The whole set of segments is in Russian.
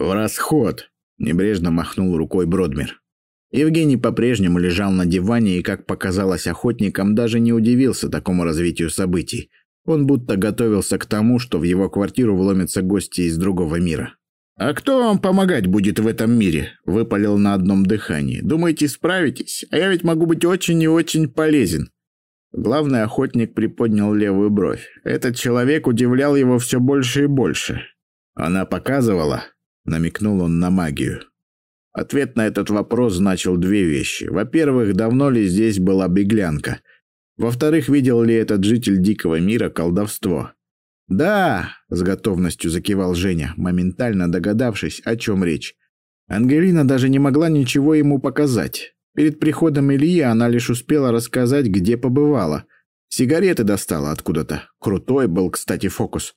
В расход, небрежно махнул рукой Бродмир. Евгений по-прежнему лежал на диване и, как показалось охотникам, даже не удивился такому развитию событий. Он будто готовился к тому, что в его квартиру вломятся гости из другого мира. «А кто вам помогать будет в этом мире?» – выпалил на одном дыхании. «Думаете, справитесь? А я ведь могу быть очень и очень полезен». Главный охотник приподнял левую бровь. Этот человек удивлял его все больше и больше. «Она показывала?» – намекнул он на магию. Ответ на этот вопрос значил две вещи. Во-первых, давно ли здесь была беглянка? Во-вторых, видел ли этот житель дикого мира колдовство? «Да!» – с готовностью закивал Женя, моментально догадавшись, о чем речь. Ангелина даже не могла ничего ему показать. Перед приходом Ильи она лишь успела рассказать, где побывала. Сигареты достала откуда-то. Крутой был, кстати, фокус.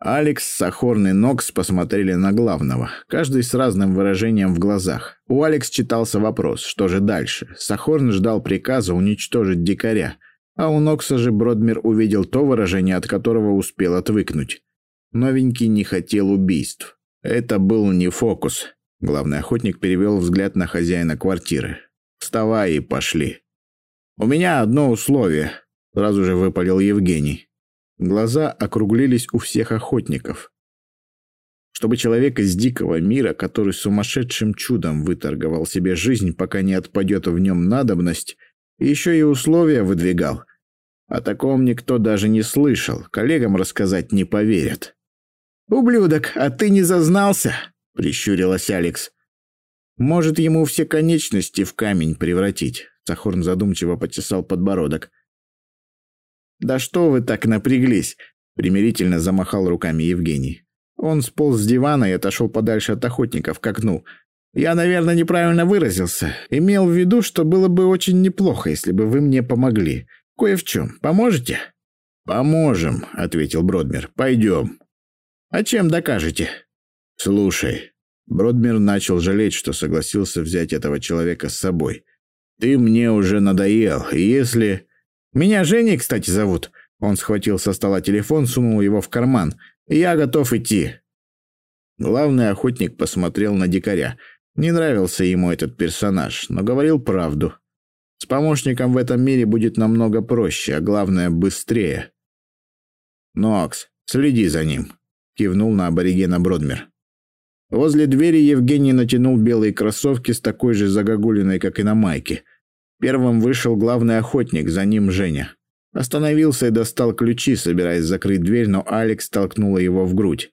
Алекс, Сахорн и Нокс посмотрели на главного, каждый с разным выражением в глазах. У Алекс читался вопрос, что же дальше. Сахорн ждал приказа уничтожить дикаря, а у Нокса же Бродмир увидел то выражение, от которого успел отвыкнуть. Новенький не хотел убийств. Это был не фокус. Главный охотник перевел взгляд на хозяина квартиры. «Вставай и пошли». «У меня одно условие», — сразу же выпалил Евгений. Глаза округлились у всех охотников. Чтобы человек из дикого мира, который сумасшедшим чудом выторговал себе жизнь, пока не отпадет в нем надобность, еще и условия выдвигал. О таком никто даже не слышал, коллегам рассказать не поверят. «Ублюдок, а ты не зазнался?» — прищурилась Алекс. «Может, ему все конечности в камень превратить?» Сахорн задумчиво почесал подбородок. «Да что вы так напряглись?» — примирительно замахал руками Евгений. Он сполз с дивана и отошел подальше от охотников к окну. «Я, наверное, неправильно выразился. Имел в виду, что было бы очень неплохо, если бы вы мне помогли. Кое в чем. Поможете?» «Поможем», — ответил Бродмер. «Пойдем». «А чем докажете?» «Слушай». Бродмер начал жалеть, что согласился взять этого человека с собой. «Ты мне уже надоел, и если...» Меня Женей, кстати, зовут». Он схватил со стола телефон, сунул его в карман. «Я готов идти». Главный охотник посмотрел на дикаря. Не нравился ему этот персонаж, но говорил правду. С помощником в этом мире будет намного проще, а главное, быстрее. «Нокс, следи за ним», — кивнул на аборигена Бродмер. Возле двери Евгений натянул белые кроссовки с такой же загогулиной, как и на майке — Первым вышел главный охотник, за ним Женя. Остановился и достал ключи, собираясь закрыть дверь, но Алекс толкнула его в грудь.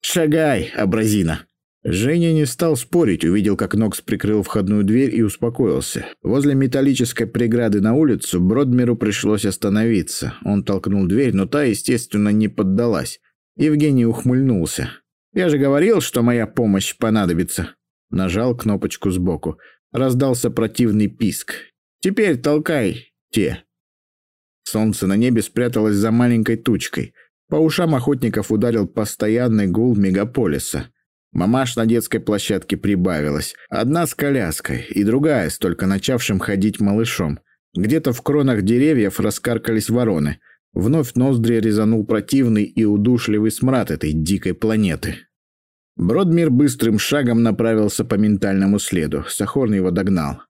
«Шагай, абразина!» Женя не стал спорить, увидел, как Нокс прикрыл входную дверь и успокоился. Возле металлической преграды на улицу Бродмеру пришлось остановиться. Он толкнул дверь, но та, естественно, не поддалась. Евгений ухмыльнулся. «Я же говорил, что моя помощь понадобится». Нажал кнопочку сбоку. Раздался противный писк. Теперь толкай те. Солнце на небе спряталось за маленькой тучкой. По ушам охотников ударил постоянный гул мегаполиса. Мамаш на детской площадке прибавилась. Одна с коляской и другая с только начавшим ходить малышом. Где-то в кронах деревьев раскаркались вороны. Вновь ноздри резанул противный и удушливый смрад этой дикой планеты. Бродмир быстрым шагом направился по ментальному следу. Сахорн его догнал.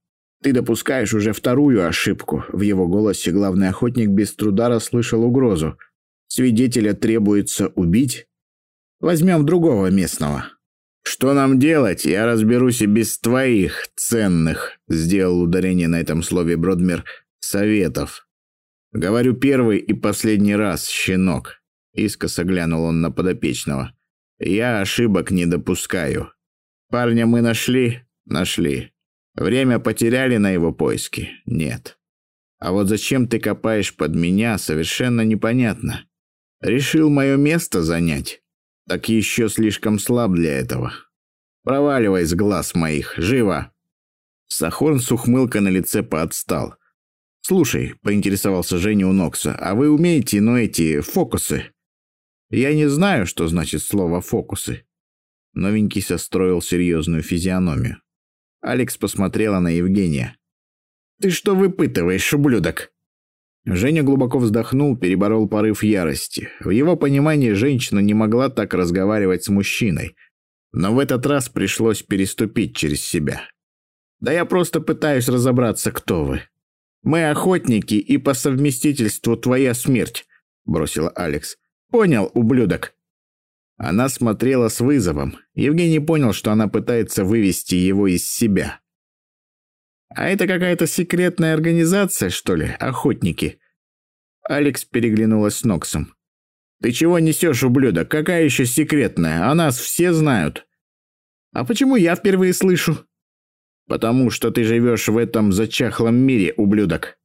Ты допускаешь уже вторую ошибку. В его голосе главный охотник без труда расслышал угрозу. Свидетеля требуется убить? Возьмем другого местного. Что нам делать? Я разберусь и без твоих ценных, сделал ударение на этом слове Бродмер, советов. Говорю первый и последний раз, щенок. Искоса глянул он на подопечного. Я ошибок не допускаю. Парня мы нашли? Нашли. Время потеряли на его поиски? Нет. А вот зачем ты копаешь под меня, совершенно непонятно. Решил мое место занять? Так еще слишком слаб для этого. Проваливай с глаз моих, живо!» Сахорн с ухмылкой на лице поотстал. «Слушай», — поинтересовался Женя у Нокса, — «а вы умеете, ну, эти фокусы?» «Я не знаю, что значит слово «фокусы». Новенький состроил серьезную физиономию. Алекс посмотрела на Евгения. «Ты что выпытываешь, ублюдок?» Женя глубоко вздохнул, переборол порыв ярости. В его понимании женщина не могла так разговаривать с мужчиной. Но в этот раз пришлось переступить через себя. «Да я просто пытаюсь разобраться, кто вы. Мы охотники, и по совместительству твоя смерть», — бросила Алекс. «Понял, ублюдок?» Она смотрела с вызовом. Евгений понял, что она пытается вывести его из себя. «А это какая-то секретная организация, что ли, охотники?» Алекс переглянулась с Ноксом. «Ты чего несешь, ублюдок? Какая еще секретная? О нас все знают». «А почему я впервые слышу?» «Потому что ты живешь в этом зачахлом мире, ублюдок».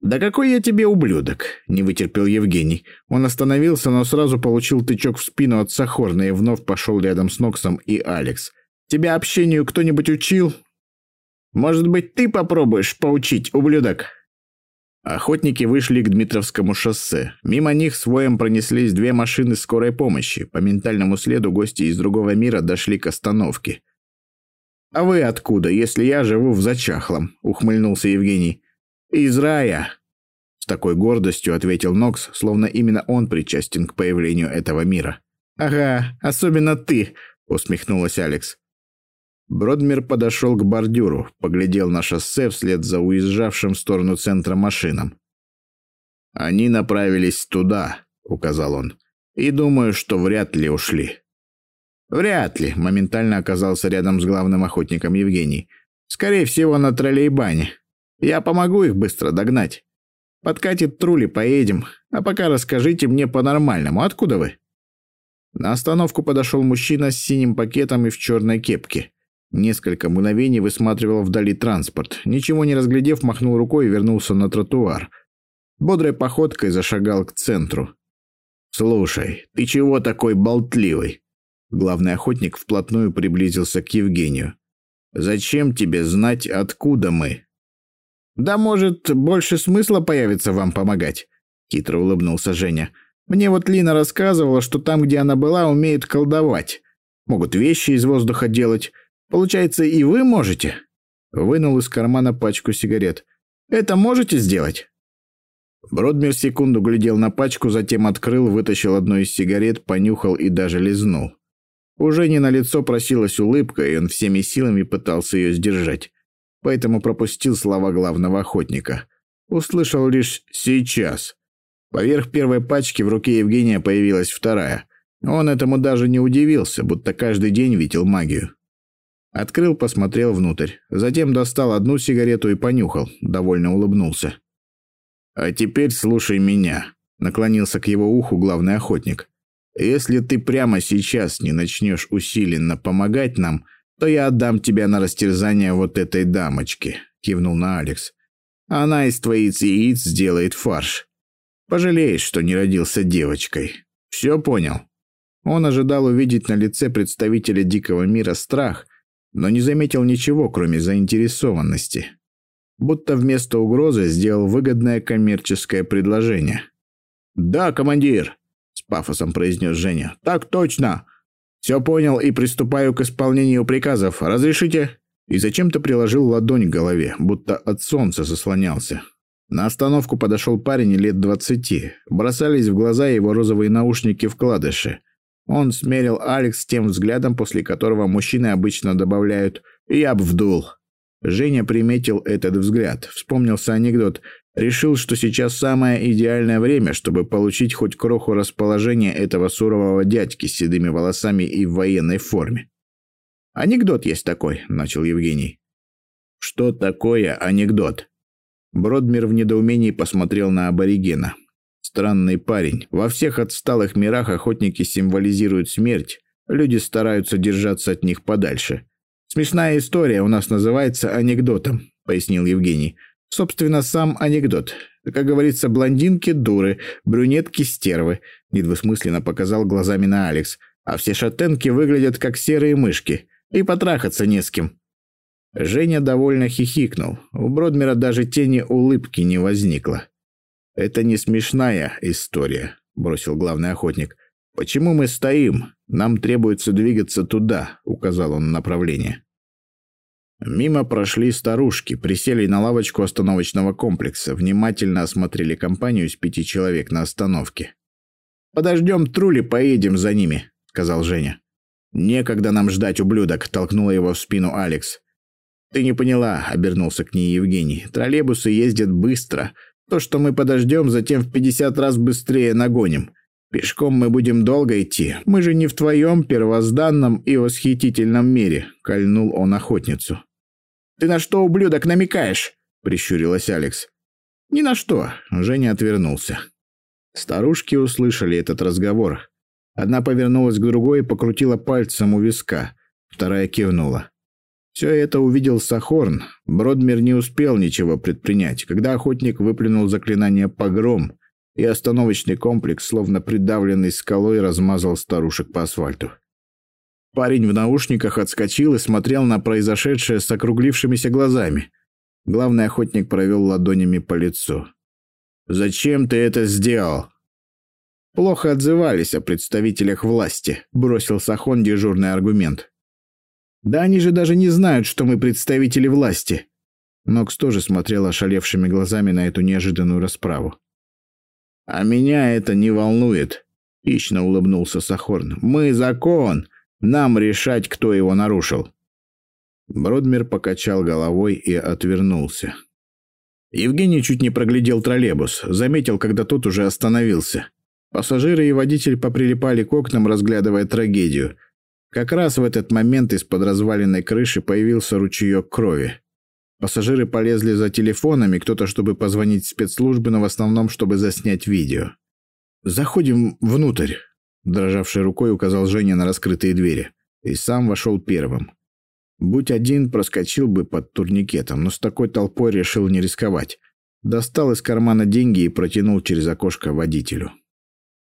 «Да какой я тебе ублюдок?» – не вытерпел Евгений. Он остановился, но сразу получил тычок в спину от Сахорна и вновь пошел рядом с Ноксом и Алекс. «Тебя общению кто-нибудь учил?» «Может быть, ты попробуешь поучить, ублюдок?» Охотники вышли к Дмитровскому шоссе. Мимо них с воем пронеслись две машины скорой помощи. По ментальному следу гости из другого мира дошли к остановке. «А вы откуда, если я живу в Зачахлом?» — ухмыльнулся Евгений. «Из рая!» С такой гордостью ответил Нокс, словно именно он причастен к появлению этого мира. «Ага, особенно ты!» — усмехнулась Алекс. Бродмир подошел к бордюру, поглядел на шоссе вслед за уезжавшим в сторону центра машинам. «Они направились туда», — указал он, — «и думаю, что вряд ли ушли». «Вряд ли», — моментально оказался рядом с главным охотником Евгений. «Скорее всего, на троллейбане. Я помогу их быстро догнать. Подкатит трули, поедем. А пока расскажите мне по-нормальному, откуда вы?» На остановку подошел мужчина с синим пакетом и в черной кепке. Несколько мгновений высматривал вдали транспорт. Ничего не разглядев, махнул рукой и вернулся на тротуар. Бодрой походкой зашагал к центру. «Слушай, ты чего такой болтливый?» Главный охотник вплотную приблизился к Евгению. «Зачем тебе знать, откуда мы?» «Да, может, больше смысла появится вам помогать?» Хитро улыбнулся Женя. «Мне вот Лина рассказывала, что там, где она была, умеют колдовать. Могут вещи из воздуха делать. Получается, и вы можете?» Вынул из кармана пачку сигарет. «Это можете сделать?» Бродмир секунду глядел на пачку, затем открыл, вытащил одну из сигарет, понюхал и даже лизнул. Уже не на лицо просилась улыбка, и он всеми силами пытался ее сдержать. Поэтому пропустил слова главного охотника. Услышал лишь «сейчас». Поверх первой пачки в руке Евгения появилась вторая. Он этому даже не удивился, будто каждый день видел магию. Открыл, посмотрел внутрь. Затем достал одну сигарету и понюхал. Довольно улыбнулся. «А теперь слушай меня», — наклонился к его уху главный охотник. «Если ты прямо сейчас не начнешь усиленно помогать нам, то я отдам тебя на растерзание вот этой дамочке», — кивнул на Алекс. «Она из твоих яиц сделает фарш. Пожалеешь, что не родился девочкой. Все понял?» Он ожидал увидеть на лице представителя дикого мира страх — но не заметил ничего, кроме заинтересованности. Будто вместо угрозы сделал выгодное коммерческое предложение. «Да, командир!» — с пафосом произнес Женя. «Так точно! Все понял и приступаю к исполнению приказов. Разрешите?» И зачем-то приложил ладонь к голове, будто от солнца заслонялся. На остановку подошел парень лет двадцати. Бросались в глаза его розовые наушники-вкладыши. Он смерил Алекс тем взглядом, после которого мужчины обычно добавляют «я б вдул». Женя приметил этот взгляд, вспомнился анекдот, решил, что сейчас самое идеальное время, чтобы получить хоть кроху расположения этого сурового дядьки с седыми волосами и в военной форме. «Анекдот есть такой», — начал Евгений. «Что такое анекдот?» Бродмир в недоумении посмотрел на аборигена. Странный парень. Во всех отсталых мирах охотники символизируют смерть. Люди стараются держаться от них подальше. Смешная история у нас называется анекдотом, пояснил Евгений. Собственно, сам анекдот. Как говорится, блондинки – дуры, брюнетки – стервы. Недвусмысленно показал глазами на Алекс. А все шатенки выглядят как серые мышки. И потрахаться не с кем. Женя довольно хихикнул. У Бродмера даже тени улыбки не возникло. «Это не смешная история», — бросил главный охотник. «Почему мы стоим? Нам требуется двигаться туда», — указал он направление. Мимо прошли старушки, присели на лавочку остановочного комплекса, внимательно осмотрели компанию из пяти человек на остановке. «Подождем Трули, поедем за ними», — сказал Женя. «Некогда нам ждать, ублюдок!» – толкнула его в спину Алекс. «Ты не поняла», – обернулся к ней Евгений. «Троллейбусы ездят быстро. То, что мы подождем, затем в пятьдесят раз быстрее нагоним. Пешком мы будем долго идти. Мы же не в твоем первозданном и восхитительном мире», – кольнул он охотницу. «Ты на что, ублюдок, намекаешь?» – прищурилась Алекс. «Ни на что», – Женя отвернулся. Старушки услышали этот разговор. Одна повернулась к другой и покрутила пальцем у виска. Вторая кивнула. Все это увидел Сахорн. Бродмир не успел ничего предпринять, когда охотник выплюнул заклинание «Погром», и остановочный комплекс, словно придавленный скалой, размазал старушек по асфальту. Парень в наушниках отскочил и смотрел на произошедшее с округлившимися глазами. Главный охотник провел ладонями по лицу. «Зачем ты это сделал?» «Плохо отзывались о представителях власти», — бросил Сахон дежурный аргумент. Да они же даже не знают, что мы представители власти. Нокс тоже смотрел ошалевшими глазами на эту неожиданную расправу. «А меня это не волнует», — хищно улыбнулся Сахорн. «Мы закон. Нам решать, кто его нарушил». Бродмер покачал головой и отвернулся. Евгений чуть не проглядел троллейбус, заметил, когда тот уже остановился. Пассажиры и водитель поприлипали к окнам, разглядывая трагедию — как раз в этот момент из-под разваленной крыши появился ручеек крови. Пассажиры полезли за телефонами, кто-то, чтобы позвонить в спецслужбы, но в основном, чтобы заснять видео. «Заходим внутрь», – дрожавшей рукой указал Женя на раскрытые двери. И сам вошел первым. Будь один, проскочил бы под турникетом, но с такой толпой решил не рисковать. Достал из кармана деньги и протянул через окошко водителю.